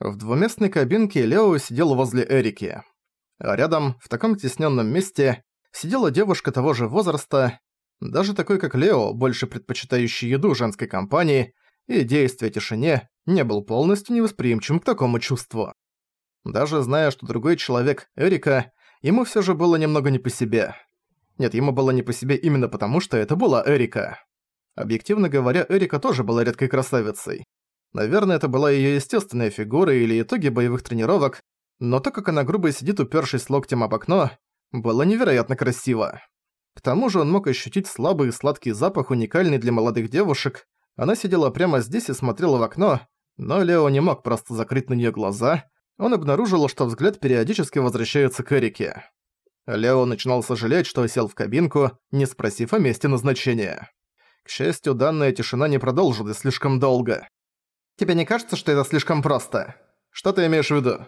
В двуместной кабинке Лео сидел возле Эрики. А рядом, в таком тесненном месте, сидела девушка того же возраста, даже такой как Лео, больше предпочитающий еду женской компании, и действия тишине, не был полностью невосприимчив к такому чувству. Даже зная, что другой человек — Эрика, ему все же было немного не по себе. Нет, ему было не по себе именно потому, что это была Эрика. Объективно говоря, Эрика тоже была редкой красавицей. Наверное, это была её естественная фигура или итоги боевых тренировок, но то, как она грубо сидит, упершись локтем об окно, было невероятно красиво. К тому же он мог ощутить слабый и сладкий запах, уникальный для молодых девушек. Она сидела прямо здесь и смотрела в окно, но Лео не мог просто закрыть на неё глаза. Он обнаружил, что взгляд периодически возвращается к Эрике. Лео начинал сожалеть, что сел в кабинку, не спросив о месте назначения. К счастью, данная тишина не продолжилась слишком долго. Тебе не кажется, что это слишком просто? Что ты имеешь в виду?»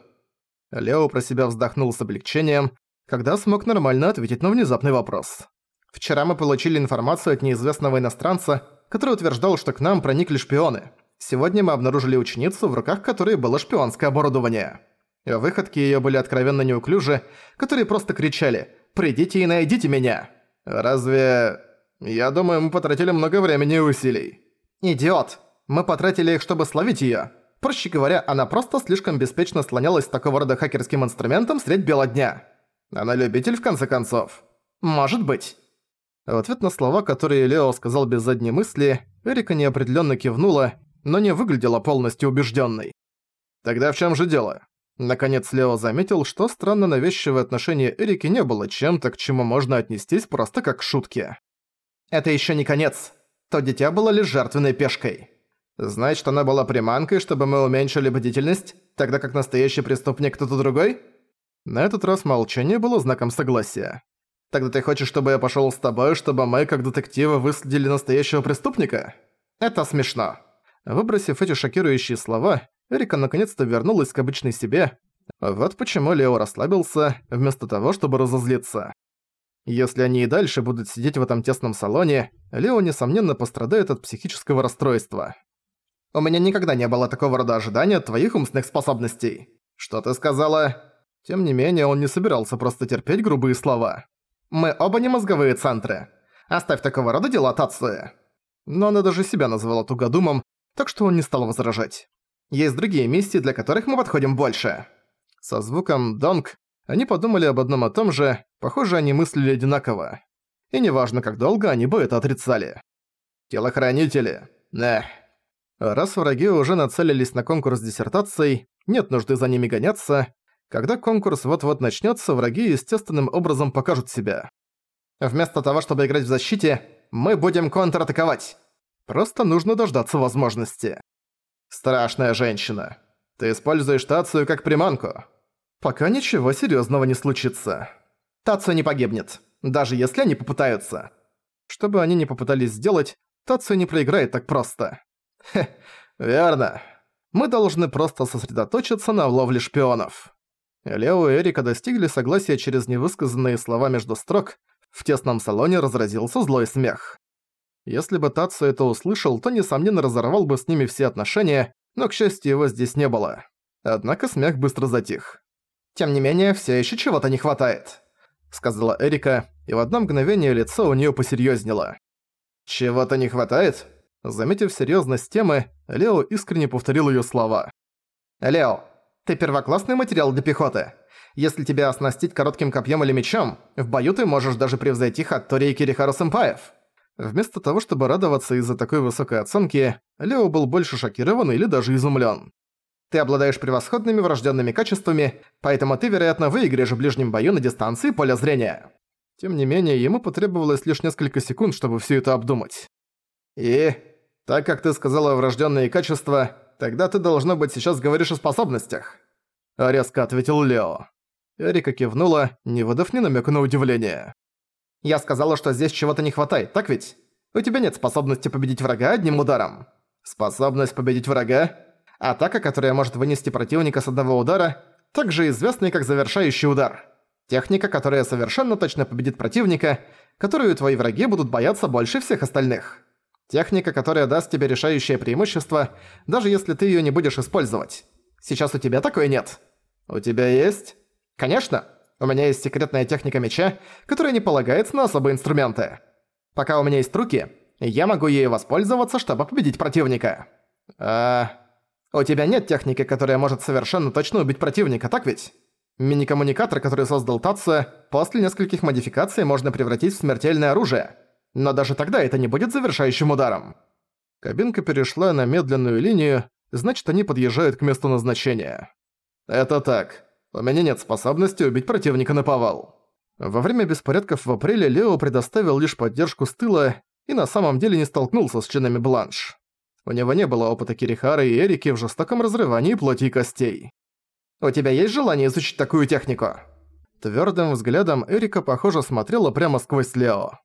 Лео про себя вздохнул с облегчением, когда смог нормально ответить на внезапный вопрос. «Вчера мы получили информацию от неизвестного иностранца, который утверждал, что к нам проникли шпионы. Сегодня мы обнаружили ученицу, в руках которой было шпионское оборудование. Выходки её были откровенно неуклюжи, которые просто кричали «Придите и найдите меня!» «Разве...» «Я думаю, мы потратили много времени и усилий». «Идиот! Мы потратили их, чтобы словить её. Проще говоря, она просто слишком беспечно слонялась с такого рода хакерским инструментом средь бела дня. Она любитель, в конце концов. Может быть. В ответ на слова, которые Лео сказал без задней мысли, Эрика неопределённо кивнула, но не выглядела полностью убеждённой. Тогда в чём же дело? Наконец Лео заметил, что странно навязчивое отношение Эрики не было чем-то, к чему можно отнестись просто как к шутке. Это ещё не конец. То дитя было лишь жертвенной пешкой. Значит, она была приманкой, чтобы мы уменьшили бдительность, тогда как настоящий преступник кто-то другой? На этот раз молчание было знаком согласия. Тогда ты хочешь, чтобы я пошёл с тобой, чтобы мы, как детективы, выследили настоящего преступника? Это смешно. Выбросив эти шокирующие слова, Эрика наконец-то вернулась к обычной себе. Вот почему Лео расслабился, вместо того, чтобы разозлиться. Если они и дальше будут сидеть в этом тесном салоне, Лео, несомненно, пострадает от психического расстройства. У меня никогда не было такого рода ожидания от твоих умственных способностей. Что ты сказала? Тем не менее, он не собирался просто терпеть грубые слова. Мы оба не мозговые центры. Оставь такого рода дела Тацуэ. Но она даже себя назвала тугодумом, так что он не стал возражать. Есть другие миссии, для которых мы подходим больше. Со звуком «донг» они подумали об одном и том же, похоже, они мыслили одинаково. И неважно, как долго они бы это отрицали. Телохранители. Эх, Раз враги уже нацелились на конкурс диссертаций, нет нужды за ними гоняться. Когда конкурс вот-вот начнется, враги естественным образом покажут себя. Вместо того, чтобы играть в защите, мы будем контратаковать. Просто нужно дождаться возможности. Страшная женщина. Ты используешь Тацию как приманку. Пока ничего серьезного не случится. Тацию не погибнет, даже если они попытаются. Что бы они ни попытались сделать, Тацию не проиграет так просто. Верно. Мы должны просто сосредоточиться на ловле шпионов. Лео и Эрика достигли согласия через невысказанные слова между строк. В тесном салоне разразился злой смех. Если бы Татсу это услышал, то, несомненно, разорвал бы с ними все отношения, но, к счастью, его здесь не было. Однако смех быстро затих. «Тем не менее, все еще чего-то не хватает», — сказала Эрика, и в одно мгновение лицо у нее посерьезнело. «Чего-то не хватает? Заметив серьезность темы, Лео искренне повторил ее слова. «Лео, ты первоклассный материал для пехоты. Если тебя оснастить коротким копьем или мечом, в бою ты можешь даже превзойти Хаттори и Кирихару Сэмпаев». Вместо того, чтобы радоваться из-за такой высокой оценки, Лео был больше шокирован или даже изумлен. Ты обладаешь превосходными врожденными качествами, поэтому ты, вероятно, выиграешь в ближнем бою на дистанции поля зрения. Тем не менее, ему потребовалось лишь несколько секунд, чтобы все это обдумать. И так как ты сказала врожденные качества, тогда ты, должно быть, сейчас говоришь о способностях», — резко ответил Лео. Эрика кивнула, не выдав ни намека на удивление. «Я сказала, что здесь чего-то не хватает, так ведь? У тебя нет способности победить врага одним ударом. Способность победить врага? Атака, которая может вынести противника с одного удара, также известная как завершающий удар. Техника, которая совершенно точно победит противника, которую твои враги будут бояться больше всех остальных. Техника, которая даст тебе решающее преимущество, даже если ты её не будешь использовать. Сейчас у тебя такой нет. У тебя есть? Конечно. У меня есть секретная техника меча, которая не полагается на особые инструменты. Пока у меня есть руки, я могу ею воспользоваться, чтобы победить противника. А... У тебя нет техники, которая может совершенно точно убить противника, так ведь? Мини-коммуникатор, который создал Татсо, после нескольких модификаций можно превратить в смертельное оружие. Но даже тогда это не будет завершающим ударом. Кабинка перешла на медленную линию, значит они подъезжают к месту назначения. Это так. У меня нет способности убить противника на повал. Во время беспорядков в апреле Лео предоставил лишь поддержку с тыла и на самом деле не столкнулся с членами Бланш. У него не было опыта Кирихары и Эрики в жестоком разрывании плоти и костей. «У тебя есть желание изучить такую технику?» Твёрдым взглядом Эрика, похоже, смотрела прямо сквозь Лео.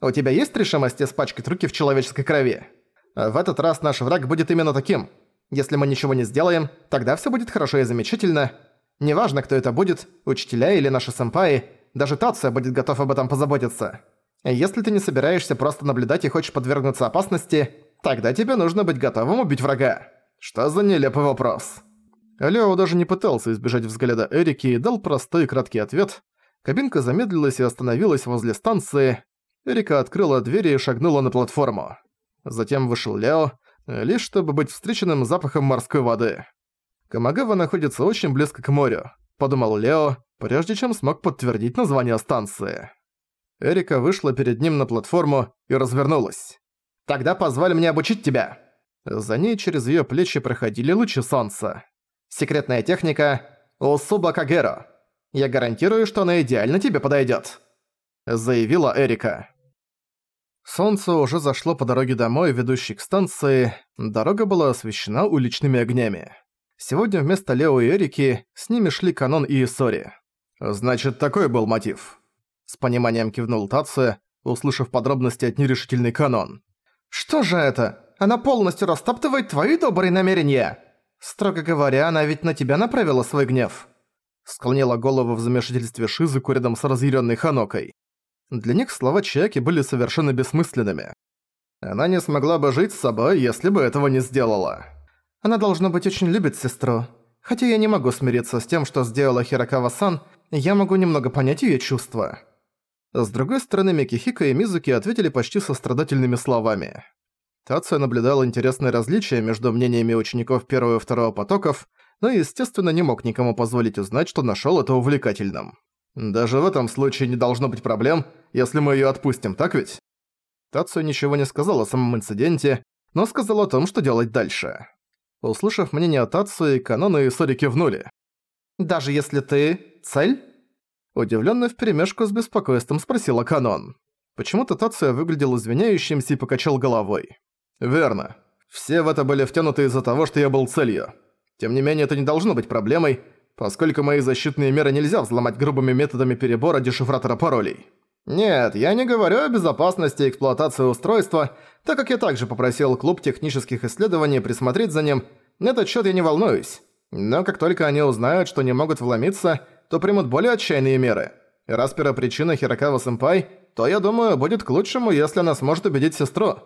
«У тебя есть решимость испачкать руки в человеческой крови? В этот раз наш враг будет именно таким. Если мы ничего не сделаем, тогда всё будет хорошо и замечательно, Неважно, кто это будет, учителя или наши сэмпаи, даже Тация будет готов об этом позаботиться. Если ты не собираешься просто наблюдать и хочешь подвергнуться опасности, тогда тебе нужно быть готовым убить врага. Что за нелепый вопрос? Лео даже не пытался избежать взгляда Эрики и дал простой и краткий ответ. Кабинка замедлилась и остановилась возле станции. Эрика открыла дверь и шагнула на платформу. Затем вышел Лео, лишь чтобы быть встреченным запахом морской воды. Камагава находится очень близко к морю, подумал Лео, прежде чем смог подтвердить название станции. Эрика вышла перед ним на платформу и развернулась. «Тогда позволь мне обучить тебя!» За ней через её плечи проходили лучи солнца. «Секретная техника Усуба Кагеро. Я гарантирую, что она идеально тебе подойдёт», — заявила Эрика. Солнце уже зашло по дороге домой, ведущей к станции. Дорога была освещена уличными огнями. Сегодня вместо Лео и Эрики с ними шли Канон и Исори. «Значит, такой был мотив». С пониманием кивнул Тация, услышав подробности от нерешительной Канон. «Что же это? Она полностью растаптывает твои добрые намерения!» «Строго говоря, она ведь на тебя направила свой гнев». Склонила голову в замешательстве Шизуку рядом с разъяренной Ханокой. Для них слова Чаки были совершенно бессмысленными. Она не смогла бы жить с собой, если бы этого не сделала. Она, должно быть, очень любит сестру. Хотя я не могу смириться с тем, что сделала Хирокава-сан, я могу немного понять её чувства». С другой стороны, Микихика и Мизуки ответили почти сострадательными словами. Тация наблюдал интересные различия между мнениями учеников первого и второго потоков, но, естественно, не мог никому позволить узнать, что нашёл это увлекательным. Даже в этом случае не должно быть проблем, если мы её отпустим, так ведь? Тацию ничего не сказал о самом инциденте, но сказал о том, что делать дальше. Услышав мнение Тацуи, Канона и Сори кивнули. «Даже если ты... цель?» Удивленно вперемешку с беспокойством спросила Канон. Почему-то Тацуя выглядел извиняющимся и покачал головой. «Верно. Все в это были втянуты из-за того, что я был целью. Тем не менее, это не должно быть проблемой, поскольку мои защитные меры нельзя взломать грубыми методами перебора дешифратора паролей. Нет, я не говорю о безопасности эксплуатации устройства, так как я также попросил клуб технических исследований присмотреть за ним, на этот счет я не волнуюсь. Но как только они узнают, что не могут вломиться, то примут более отчаянные меры. Раз первопричина Хирокава-сэмпай, то, я думаю, будет к лучшему, если она сможет убедить сестру.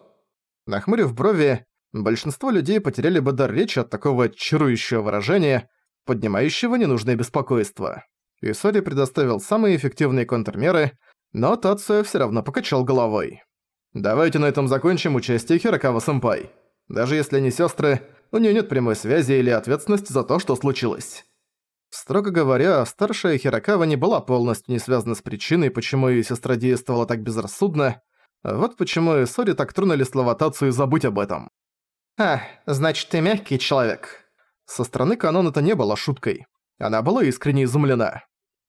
Нахмурив брови, большинство людей потеряли бы дар речи от такого чарующего выражения, поднимающего ненужное беспокойство. Исори предоставил самые эффективные контрмеры – но Тацуя всё равно покачал головой. «Давайте на этом закончим участие Хирокава-сэмпай. Даже если они сёстры, у неё нет прямой связи или ответственности за то, что случилось». Строго говоря, старшая Хирокава не была полностью не связана с причиной, почему её сестра действовала так безрассудно. Вот почему и Сори так тронули слова Тацию забыть об этом. «А, значит, ты мягкий человек». Со стороны Канон это не было шуткой. Она была искренне изумлена.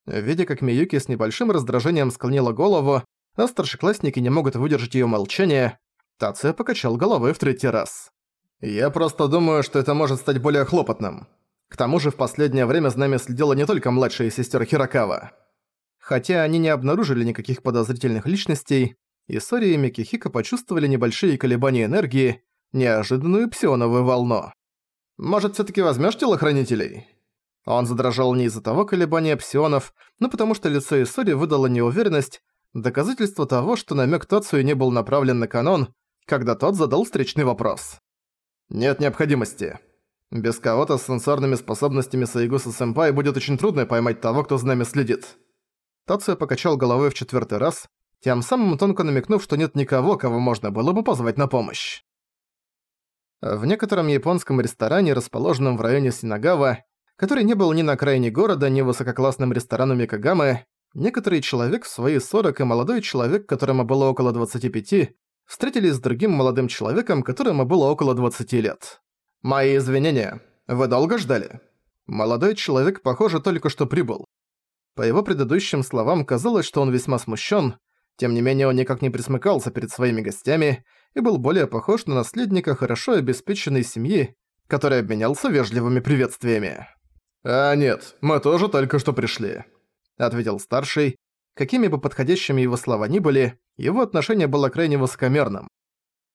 Видя, как Миюки с небольшим раздражением склонила голову, а старшеклассники не могут выдержать её молчание, Тация покачал головой в третий раз. «Я просто думаю, что это может стать более хлопотным. К тому же в последнее время за нами следила не только младшая сестер Хирокава. Хотя они не обнаружили никаких подозрительных личностей, Исори и Микихика почувствовали небольшие колебания энергии, неожиданную псионовую волну. «Может, всё-таки возьмёшь телохранителей?» Он задрожал не из-за того колебания псионов, но потому что лицо Исори выдало неуверенность, доказательство того, что намек Тацию не был направлен на канон, когда тот задал встречный вопрос. «Нет необходимости». Без кого-то с сенсорными способностями Саигуса-сэмпай будет очень трудно поймать того, кто за нами следит. Тацуя покачал головой в четвертый раз, тем самым тонко намекнув, что нет никого, кого можно было бы позвать на помощь. В некотором японском ресторане, расположенном в районе Синагава, который не был ни на окраине города, ни высококлассным рестораном Микагамы, некоторый человек в свои 40 и молодой человек, которому было около 25, встретились с другим молодым человеком, которому было около 20 лет. «Мои извинения. Вы долго ждали?» Молодой человек, похоже, только что прибыл. По его предыдущим словам казалось, что он весьма смущен, тем не менее он никак не присмыкался перед своими гостями и был более похож на наследника хорошо обеспеченной семьи, который обменялся вежливыми приветствиями. «А нет, мы тоже только что пришли», — ответил старший. Какими бы подходящими его слова ни были, его отношение было крайне высокомерным.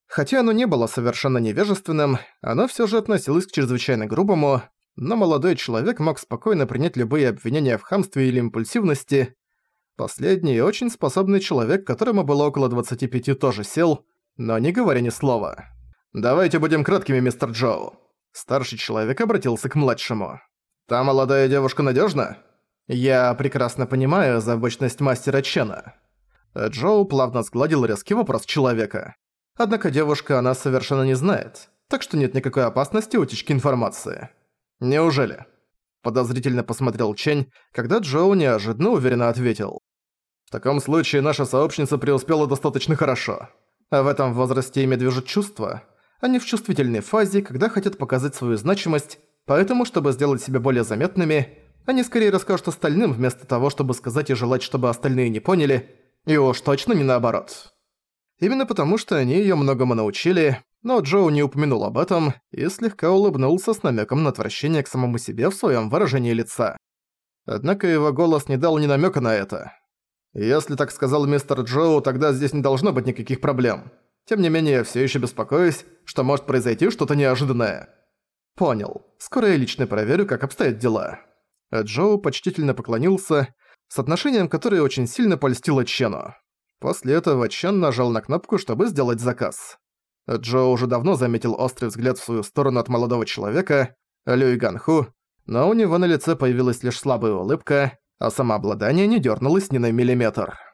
Хотя оно не было совершенно невежественным, оно всё же относилось к чрезвычайно грубому, но молодой человек мог спокойно принять любые обвинения в хамстве или импульсивности. Последний очень способный человек, которому было около 25, тоже сел, но не говоря ни слова. «Давайте будем краткими, мистер Джоу». Старший человек обратился к младшему. «Та молодая девушка надёжна?» «Я прекрасно понимаю озабоченность мастера Чена». Джоу плавно сгладил резкий вопрос человека. Однако девушка она совершенно не знает, так что нет никакой опасности утечки информации. Неужели? Подозрительно посмотрел Чень, когда Джоу неожиданно уверенно ответил. В таком случае наша сообщница преуспела достаточно хорошо. А в этом возрасте ими движут чувства. Они в чувствительной фазе, когда хотят показать свою значимость, поэтому, чтобы сделать себя более заметными, они скорее расскажут остальным, вместо того, чтобы сказать и желать, чтобы остальные не поняли, и уж точно не наоборот. Именно потому, что они её многому научили, но Джоу не упомянул об этом и слегка улыбнулся с намёком на отвращение к самому себе в своём выражении лица. Однако его голос не дал ни намёка на это. Если так сказал мистер Джоу, тогда здесь не должно быть никаких проблем. Тем не менее, я всё ещё беспокоюсь, что может произойти что-то неожиданное. Понял. Скоро я лично проверю, как обстоят дела. Джоу почтительно поклонился, с отношением которое очень сильно польстило Чену. После этого Чен нажал на кнопку, чтобы сделать заказ. Джо уже давно заметил острый взгляд в свою сторону от молодого человека, Люй Ганху, но у него на лице появилась лишь слабая улыбка, а самообладание не дернулось ни на миллиметр.